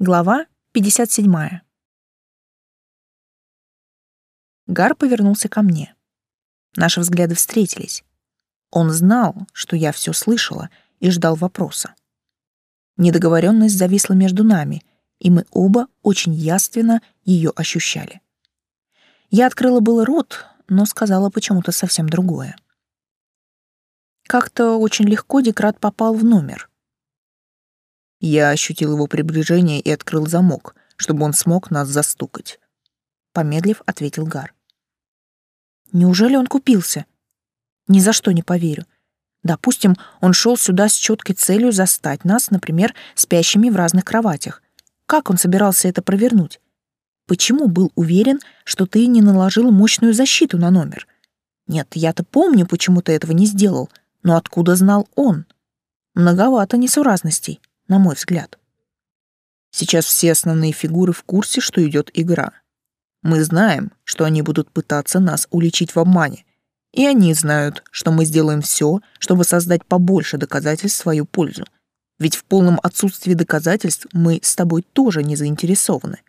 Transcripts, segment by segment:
Глава 57. Гар повернулся ко мне. Наши взгляды встретились. Он знал, что я все слышала, и ждал вопроса. Недоговоренность зависла между нами, и мы оба очень яственно ее ощущали. Я открыла было рот, но сказала почему-то совсем другое. Как-то очень легко Декрат попал в номер. Я ощутил его приближение и открыл замок, чтобы он смог нас застукать. Помедлив, ответил Гар. Неужели он купился? Ни за что не поверю. Допустим, он шел сюда с четкой целью застать нас, например, спящими в разных кроватях. Как он собирался это провернуть? Почему был уверен, что ты не наложил мощную защиту на номер? Нет, я-то помню, почему ты этого не сделал, но откуда знал он? Многовато несуразностей на мой взгляд. Сейчас все основные фигуры в курсе, что идет игра. Мы знаем, что они будут пытаться нас уличить в обмане, и они знают, что мы сделаем все, чтобы создать побольше доказательств в свою пользу. Ведь в полном отсутствии доказательств мы с тобой тоже не заинтересованы.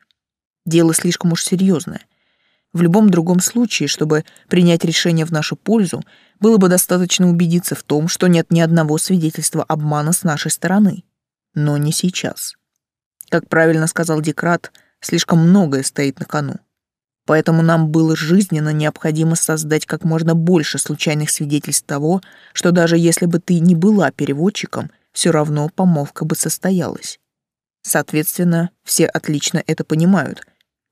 Дело слишком уж серьезное. В любом другом случае, чтобы принять решение в нашу пользу, было бы достаточно убедиться в том, что нет ни одного свидетельства обмана с нашей стороны но не сейчас. Как правильно сказал Декрат, слишком многое стоит на кону. Поэтому нам было жизненно необходимо создать как можно больше случайных свидетельств того, что даже если бы ты не была переводчиком, все равно помолвка бы состоялась. Соответственно, все отлично это понимают,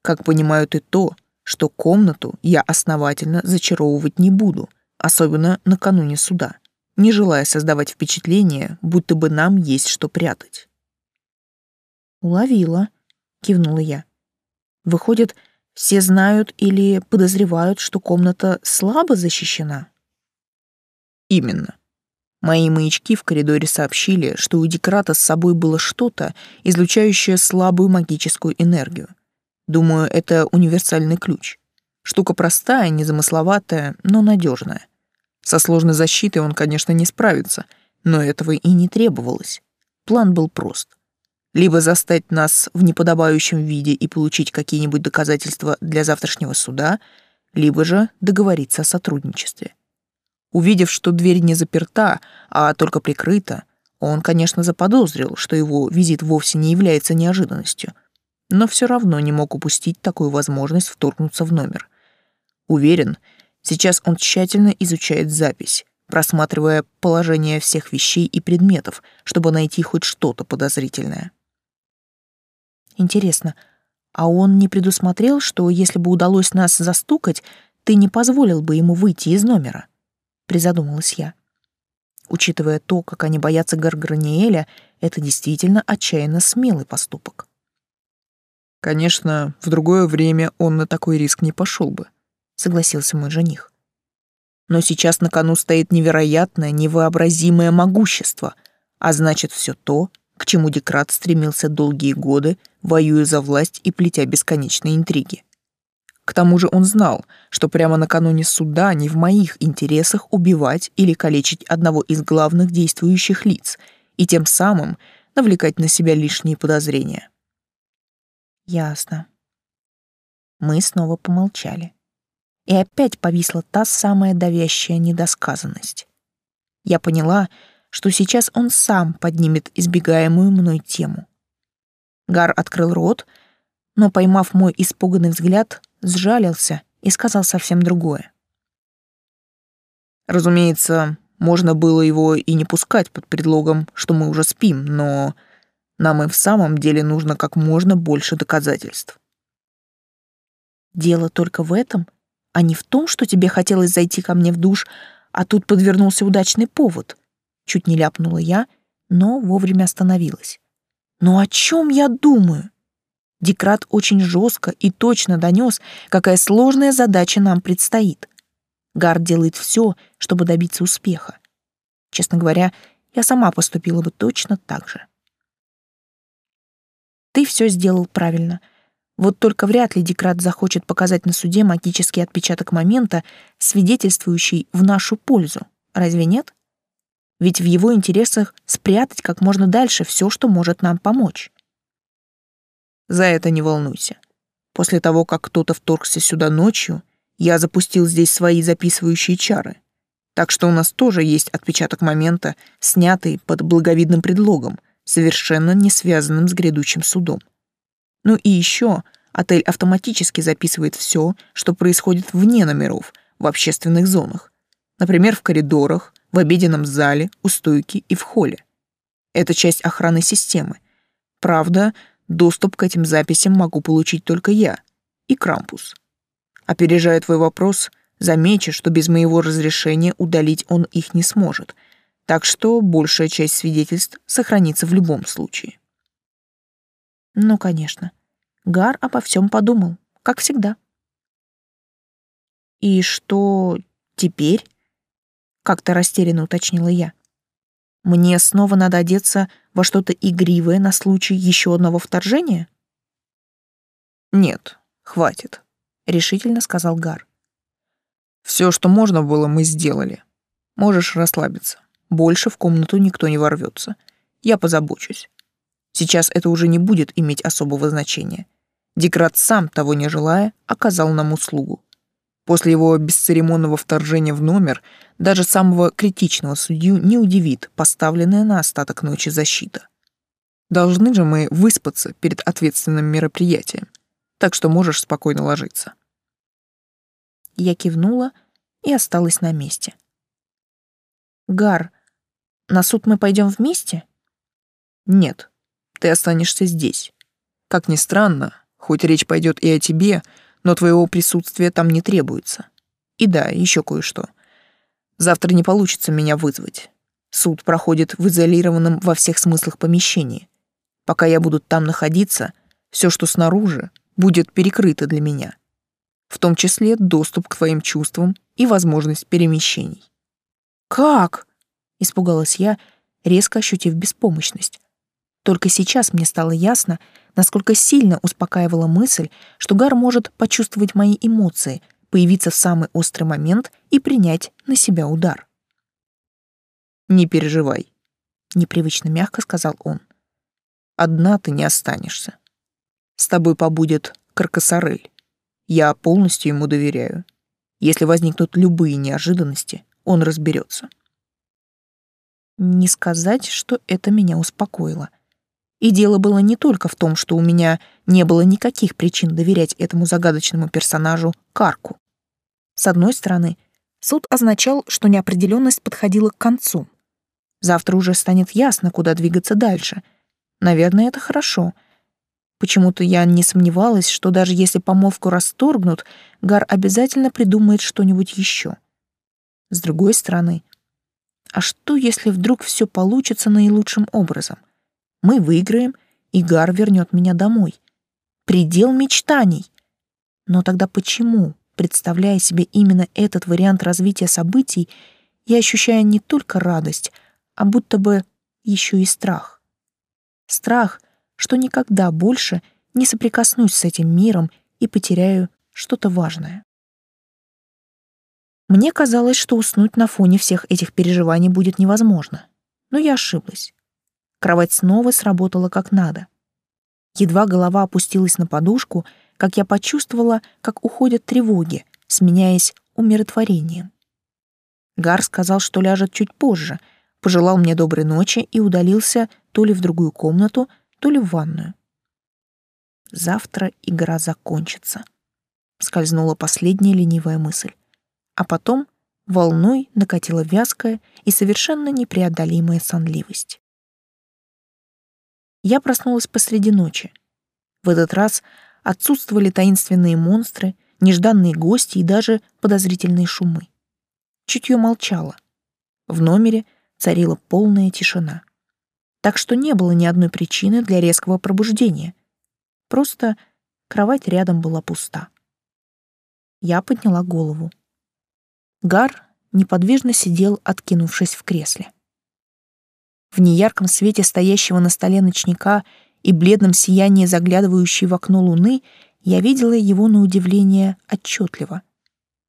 как понимают и то, что комнату я основательно зачаровывать не буду, особенно накануне суда не желая создавать впечатление, будто бы нам есть что прятать. «Уловила», — кивнула я. «Выходит, все знают или подозревают, что комната слабо защищена?» «Именно. Мои маячки в коридоре сообщили, что у Декрата с собой было что-то, излучающее слабую магическую энергию. Думаю, это универсальный ключ. Штука простая, незамысловатая, но надежная. Со сложной защитой он, конечно, не справится, но этого и не требовалось. План был прост. Либо застать нас в неподобающем виде и получить какие-нибудь доказательства для завтрашнего суда, либо же договориться о сотрудничестве. Увидев, что дверь не заперта, а только прикрыта, он, конечно, заподозрил, что его визит вовсе не является неожиданностью, но все равно не мог упустить такую возможность вторгнуться в номер. Уверен, Сейчас он тщательно изучает запись, просматривая положение всех вещей и предметов, чтобы найти хоть что-то подозрительное. Интересно, а он не предусмотрел, что если бы удалось нас застукать, ты не позволил бы ему выйти из номера? Призадумалась я. Учитывая то, как они боятся Гарграниэля, это действительно отчаянно смелый поступок. Конечно, в другое время он на такой риск не пошел бы согласился мой жених. Но сейчас на кону стоит невероятное, невообразимое могущество, а значит все то, к чему Декрат стремился долгие годы, воюя за власть и плетя бесконечные интриги. К тому же он знал, что прямо накануне суда не в моих интересах убивать или калечить одного из главных действующих лиц и тем самым навлекать на себя лишние подозрения. Ясно. Мы снова помолчали и опять повисла та самая давящая недосказанность. Я поняла, что сейчас он сам поднимет избегаемую мной тему. Гар открыл рот, но, поймав мой испуганный взгляд, сжалился и сказал совсем другое. Разумеется, можно было его и не пускать под предлогом, что мы уже спим, но нам и в самом деле нужно как можно больше доказательств. Дело только в этом, а не в том, что тебе хотелось зайти ко мне в душ, а тут подвернулся удачный повод. Чуть не ляпнула я, но вовремя остановилась. Но о чем я думаю? Декрат очень жестко и точно донес, какая сложная задача нам предстоит. Гард делает все, чтобы добиться успеха. Честно говоря, я сама поступила бы точно так же. Ты все сделал правильно — вот только вряд ли Декрат захочет показать на суде магический отпечаток момента, свидетельствующий в нашу пользу. Разве нет? Ведь в его интересах спрятать как можно дальше все, что может нам помочь. За это не волнуйся. После того, как кто-то вторгся сюда ночью, я запустил здесь свои записывающие чары. Так что у нас тоже есть отпечаток момента, снятый под благовидным предлогом, совершенно не связанным с грядущим судом. Ну и еще отель автоматически записывает все, что происходит вне номеров, в общественных зонах. Например, в коридорах, в обеденном зале, у стойки и в холле. Это часть охраны системы. Правда, доступ к этим записям могу получить только я и Крампус. Опережая твой вопрос, замечу, что без моего разрешения удалить он их не сможет, так что большая часть свидетельств сохранится в любом случае. Ну, конечно. Гар обо всем подумал, как всегда. И что теперь? Как-то растерянно уточнила я. Мне снова надо одеться во что-то игривое на случай еще одного вторжения? Нет, хватит, решительно сказал Гар. Все, что можно было, мы сделали. Можешь расслабиться. Больше в комнату никто не ворвется. Я позабочусь. Сейчас это уже не будет иметь особого значения. Декрат сам, того не желая, оказал нам услугу. После его бесцеремонного вторжения в номер даже самого критичного судью не удивит поставленная на остаток ночи защита. Должны же мы выспаться перед ответственным мероприятием, так что можешь спокойно ложиться. Я кивнула и осталась на месте. Гар, на суд мы пойдем вместе? Нет, ты останешься здесь. Как ни странно, хоть речь пойдет и о тебе, но твоего присутствия там не требуется. И да, еще кое-что. Завтра не получится меня вызвать. Суд проходит в изолированном во всех смыслах помещении. Пока я буду там находиться, все, что снаружи, будет перекрыто для меня. В том числе доступ к твоим чувствам и возможность перемещений. «Как?» — испугалась я, резко ощутив беспомощность. Только сейчас мне стало ясно, насколько сильно успокаивала мысль, что Гар может почувствовать мои эмоции, появиться в самый острый момент и принять на себя удар. «Не переживай», — непривычно мягко сказал он. «Одна ты не останешься. С тобой побудет Каркасарель. Я полностью ему доверяю. Если возникнут любые неожиданности, он разберется. Не сказать, что это меня успокоило. И дело было не только в том, что у меня не было никаких причин доверять этому загадочному персонажу Карку. С одной стороны, суд означал, что неопределенность подходила к концу. Завтра уже станет ясно, куда двигаться дальше. Наверное, это хорошо. Почему-то я не сомневалась, что даже если помолвку расторгнут, Гар обязательно придумает что-нибудь еще. С другой стороны, а что, если вдруг все получится наилучшим образом? Мы выиграем, и Гар вернет меня домой. Предел мечтаний. Но тогда почему, представляя себе именно этот вариант развития событий, я ощущаю не только радость, а будто бы еще и страх? Страх, что никогда больше не соприкоснусь с этим миром и потеряю что-то важное. Мне казалось, что уснуть на фоне всех этих переживаний будет невозможно. Но я ошиблась. Кровать снова сработала как надо. Едва голова опустилась на подушку, как я почувствовала, как уходят тревоги, сменяясь умиротворением. Гар сказал, что ляжет чуть позже, пожелал мне доброй ночи и удалился то ли в другую комнату, то ли в ванную. Завтра игра закончится. Скользнула последняя ленивая мысль. А потом волной накатила вязкая и совершенно непреодолимая сонливость я проснулась посреди ночи. В этот раз отсутствовали таинственные монстры, нежданные гости и даже подозрительные шумы. Чутье молчало. В номере царила полная тишина. Так что не было ни одной причины для резкого пробуждения. Просто кровать рядом была пуста. Я подняла голову. Гар неподвижно сидел, откинувшись в кресле. В неярком свете стоящего на столе ночника и бледном сиянии заглядывающей в окно луны я видела его на удивление отчетливо.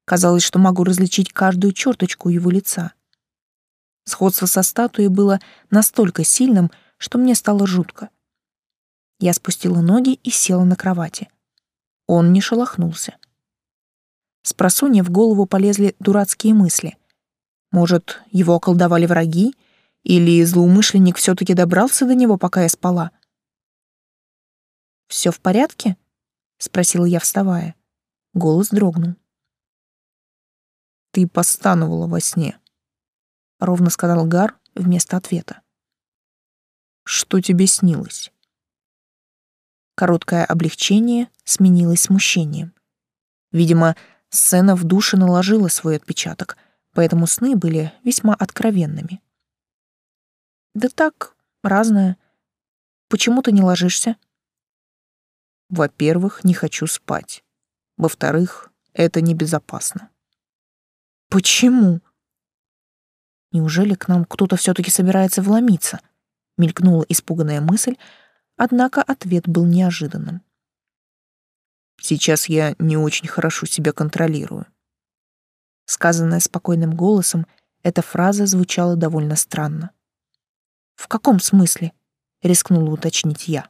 Казалось, что могу различить каждую черточку его лица. Сходство со статуей было настолько сильным, что мне стало жутко. Я спустила ноги и села на кровати. Он не шелохнулся. С просонья в голову полезли дурацкие мысли. Может, его околдовали враги? Или злоумышленник все таки добрался до него, пока я спала? Все в порядке?» — спросила я, вставая. Голос дрогнул. «Ты постановала во сне», — ровно сказал Гар вместо ответа. «Что тебе снилось?» Короткое облегчение сменилось смущением. Видимо, сцена в душе наложила свой отпечаток, поэтому сны были весьма откровенными. «Да так, разное. Почему ты не ложишься?» «Во-первых, не хочу спать. Во-вторых, это небезопасно». «Почему?» «Неужели к нам кто-то все таки собирается вломиться?» — мелькнула испуганная мысль, однако ответ был неожиданным. «Сейчас я не очень хорошо себя контролирую». Сказанная спокойным голосом, эта фраза звучала довольно странно. «В каком смысле?» — рискнула уточнить я.